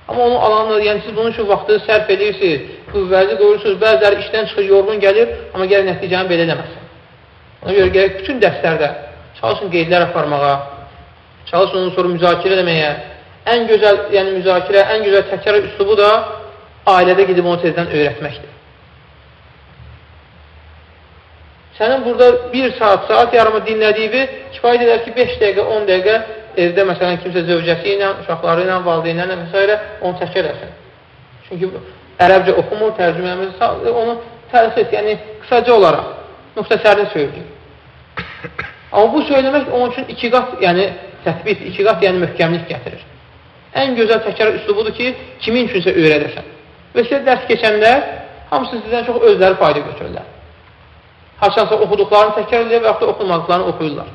Amma onu alanlar, yəni siz bunun üçün vaxtı sərf edirsiniz, qüvvəli qoyursunuz, bəziləri işdən çıxır, yorğun gəlir, amma gəlir nəticəni belə eləməsin. Ona görə gərək bütün dərslərdə çalışın qeydlər aparmağa, çalışın onu sonra müzakirə eləməyə. Ən gözəl, yəni müzakirə, ən gözəl təkrar üslubu da ailədə gedib onu tezdən öyrətməkdir. Sənin burada bir saat, saat yarımı dinlədiyi kifayət edər ki, 5 dəqiqə, 10 dəqiqə evdə məsələn kimsə zövcəsi ilə, uşaqları ilə, valideynlərlə və s. onu tək edəsən. Çünki ərəbcə oxumur, tərcüməmiz, onu təlxis, yəni qısaca olaraq, müxtəsərini söyləyir. Amma bu söyləmək onun üçün iki qat, yəni tətbiq, iki qat, yəni möhkəmlik gətirir. Ən gözəl təkrar üslubudur ki, kimin üçünsə öyrədəsən. Və sizə dərs keçənlər hamısı sizdən çox özləri fayda götürürlər. haçansa oxuduqlarını təkrar edir və yaxud da oxumadıqlarını oxuyurlar.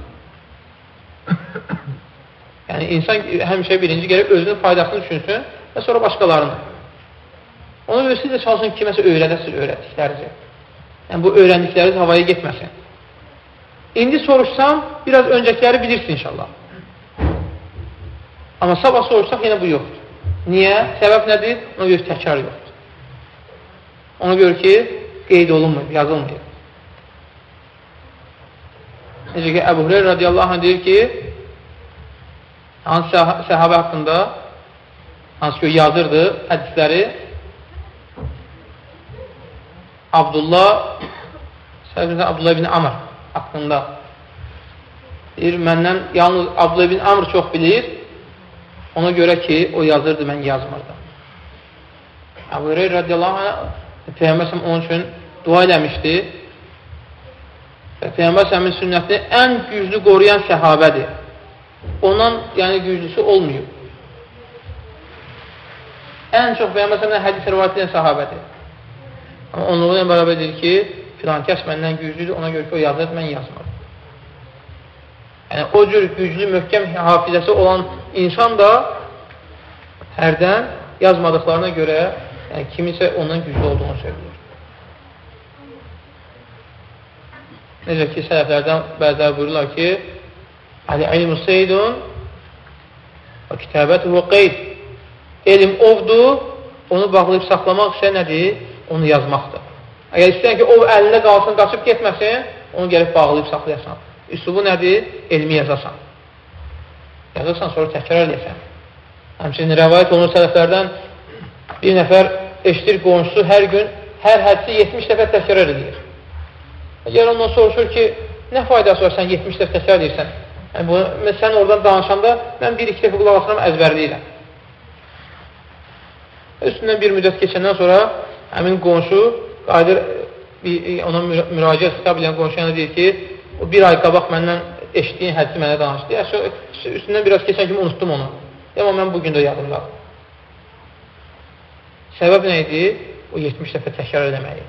yəni, insan həmişə birinci gərək özünün faydasını düşünsün və sonra başqalarını. Ona görə siz də çalışın kiməsə öyrədəsiz öyrətdiklərinizi. Yəni, bu öyrəndikləriniz havaya getməsin. İndi soruşsam, biraz öncəkiləri bilirsin inşallah. Amma sabah soruşsaq, yenə bu yoxdur. Niyə? Səbəb nədir? Ona görə təkrar yoxdur. Ona görə ki, qeyd olunmur, yazılmır. Necə ki, Əbu Hüreyr radiyallahu anh deyir ki, hansı səhabə haqqında hansı ki, yazırdı hədisləri Abdullah Səbəbində Abdullah ibn Amr haqqında deyir, məndən yalnız Abdullah ibn Amr çox bilir ona görə ki, o yazırdı, mən yazmırdım. Əbu Hüreyr radiyallahu anh Peyğəmbər onun üçün dua eləmişdi və Peyğəmbər səmin sünnətini ən güclü qoruyan səhabədir. Ondan yəni güclüsü olmuyor. Ən çox Peyğəmbər səmin hədis rivayət edən səhabədir. Amma ilə bərabər deyir ki, filan kəs məndən güclüdür, ona görə ki, o yazır, mən yazmıram. Yəni, o cür güclü, möhkəm hafizəsi olan insan da hərdən yazmadıqlarına görə yəni, kimisə ondan güclü olduğunu söylüyor. Necə ki, sələflərdən bəzilər buyururlar ki, Əl-ilmü seydun və kitabətuhu qeyd Elm ovdur, onu bağlayıb saxlamaq isə nədir? Onu yazmaqdır. Əgər istəyən ki, ov əlində qalsın, qaçıb getməsin, onu gəlib bağlayıb saxlayasan. Üslubu nədir? Elmi yazasan. Yazırsan, sonra təkrar edəsən. Həmçinin rəvayət olunur sələflərdən bir nəfər eşitir qonşusu hər gün hər hədisi 70 dəfə təkrar edir. Əgər ondan soruşur ki, nə faydası var sən 70 dəfə təkrar edirsən? Yəni, bu, sən oradan danışanda mən bir-iki dəfə qulaq asıram, əzbərləyirəm. Üstündən bir müddət keçəndən sonra həmin qonşu qayıdır, ona müraciət xitab edən qonşu yana deyir ki, o bir ay qabaq məndən eşitdiyin hədisi mənə danışdı. Ya, üstündən biraz keçən kimi unutdum onu. Amma mən bugün də yadımda. Səbəb nə idi? O 70 dəfə təkrar eləməyi.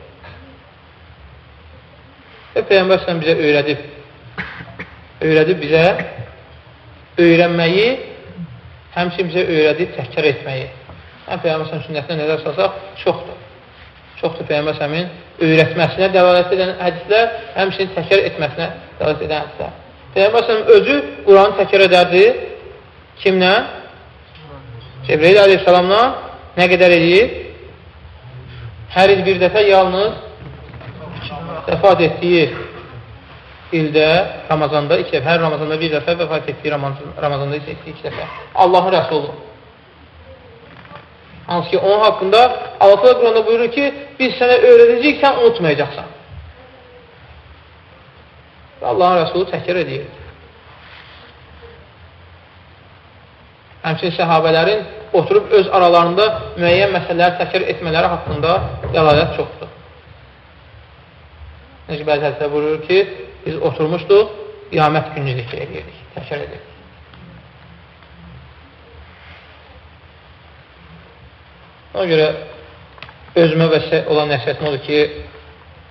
Və Peyyambər sən bizə öyrədib, öyrədib bizə öyrənməyi, həmçin bizə öyrədib təkrar etməyi. Həm Peyyambər sən sünnətinə nəzər salsaq, çoxdur. Çoxdur Peyyambər səmin öyrətməsinə dəlalət edən hədislər, həmçinin təkrar etməsinə dəlalət edən hədislər. Peyyambər səmin özü Quranı təkrar edərdi. Kimlə? Cebrail aleyhissalamla nə qədər edir? Hər il bir dəfə yalnız vəfat etdiyi ildə, Ramazanda iki dəfə, hər Ramazanda bir dəfə vəfat etdiyi Ramazanda isə iki dəfə. Allahın rəsulu. Hansı ki, onun haqqında Allah Quranda buyurur ki, biz sənə öyrədəcəyik, sən unutmayacaqsan. Allahın rəsulu təkrar edir. Həmçin səhabələrin oturub öz aralarında müəyyən məsələləri təkrar etmələri haqqında dəlalət çoxdur. Necə bəzi hədislər buyurur ki, biz oturmuşduq, qiyamət gününü zikr edirdik, təkrar edirdik. Ona görə özümə və olan nəsiyyətim odur ki,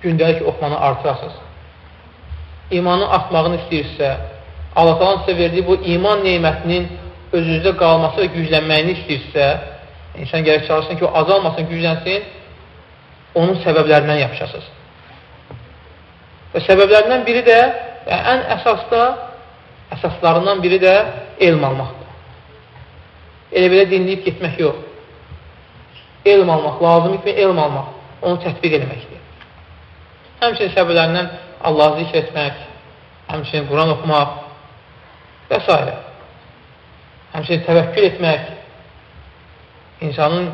gündəlik oxumanı artırasız. İmanın artmağını istəyirsə, Allah-ı sizə verdiyi bu iman neymətinin özünüzdə qalması və güclənməyini istəyirsə, insan gərək çalışsın ki, o azalmasın, güclənsin, onun səbəblərindən yapışasınız. Və səbəblərindən biri də, və ən əsasda, əsaslarından biri də elm almaqdır. Elə belə dinləyib getmək yox. Elm almaq, lazım etmək, elm almaq, onu tətbiq eləməkdir. Həmçinin səbəblərindən Allahı zikr etmək, həmçinin Quran oxumaq və s. Həmçinin təvəkkül etmək, insanın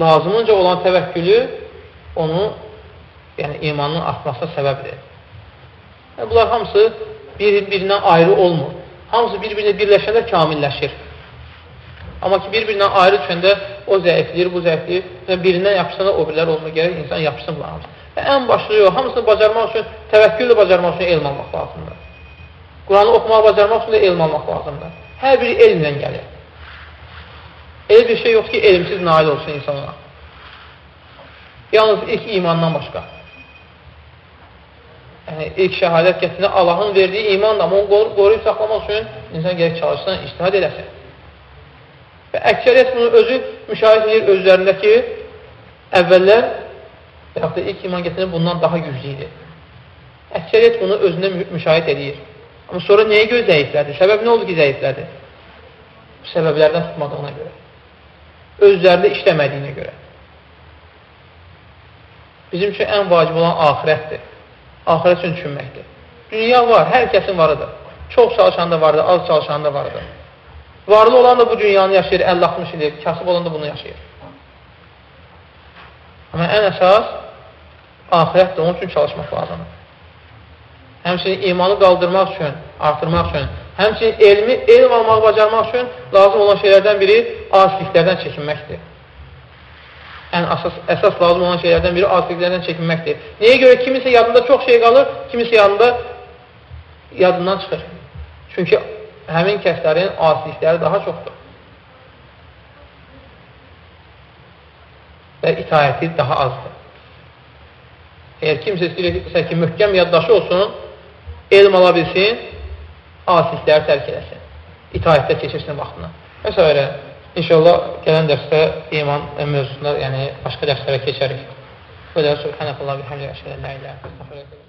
lazımınca olan təvəkkülü onu yəni imanın artmasına səbəbdir. Bunlar hamısı bir-birindən ayrı olmur. Hamısı bir-birinə birləşəndə kamilləşir. Amma ki, bir-birindən ayrı düşəndə o zəifliyir, bu zəifliyir. Yəni, birindən yapışsanda o birilər olma gərək, insan yapışsın bunlar hamısı. Və ən başlıca yox, hamısını bacarmaq üçün, təvəkküllə bacarmaq üçün elm almaq lazımdır. Quranı oxumaq, bacarmaq üçün də elm almaq lazımdır. Hər biri elmlə gəlir. Elə bir şey yox ki, elmsiz nail olsun insana. Yalnız ilk imandan başqa. yəni, ilk şəhadət gətirən Allahın verdiyi iman da, amma onu qoru- qoruyub saxlamaq üçün insan gerək çalışsın, iştihad eləsin. Və əksəriyyət bunu özü müşahidə edir özlərindəki əvvəllər və yaxud da ilk iman gətirən bundan daha güclü idi. Əksəriyyət bunu özündə mü- müşahidə edir. Amma sonra nəyə görə zəiflədi? Səbəb nə oldu ki, zəiflədi? Bu səbəblərdən tutmadığına görə. Özlərində işləmədiyinə görə. Bizim üçün ən vacib olan axirətdir. Axirət üçün düşünməkdir. Dünya var, hər kəsin varıdır. Çox çalışan da vardır, az çalışan da vardır. Varlı olan da bu dünyanı yaşayır, 50-60 ildir. Kasıb olan da bunu yaşayır. Amma ən əsas axirətdir, onun üçün çalışmaq lazımdır. Həmçinin imanı qaldırmaq üçün, artırmaq üçün, həmçinin elmi, elm almaq, bacarmaq üçün lazım olan şeylərdən biri asiliklərdən çəkinməkdir. Ən əsas, əsas lazım olan şeylərdən biri asiliklərdən çəkinməkdir. Niyə görə kimisə yadında çox şey qalır, kimisə yadında yadından çıxır. Çünki həmin kəslərin asilikləri daha çoxdur. Və itayəti daha azdır. Əgər kimsə istəyirsə ki, möhkəm yaddaşı olsun, elm ala bilsin, asilikləri tərk eləsin. İtayətdə keçirsin vaxtını. Və s. İnşallah gələn dərsdə iman mövzusunda, yəni başqa dərslərə keçərik. Belə subhanəllah, bihamdihi, əşhədə la ilahe illallah.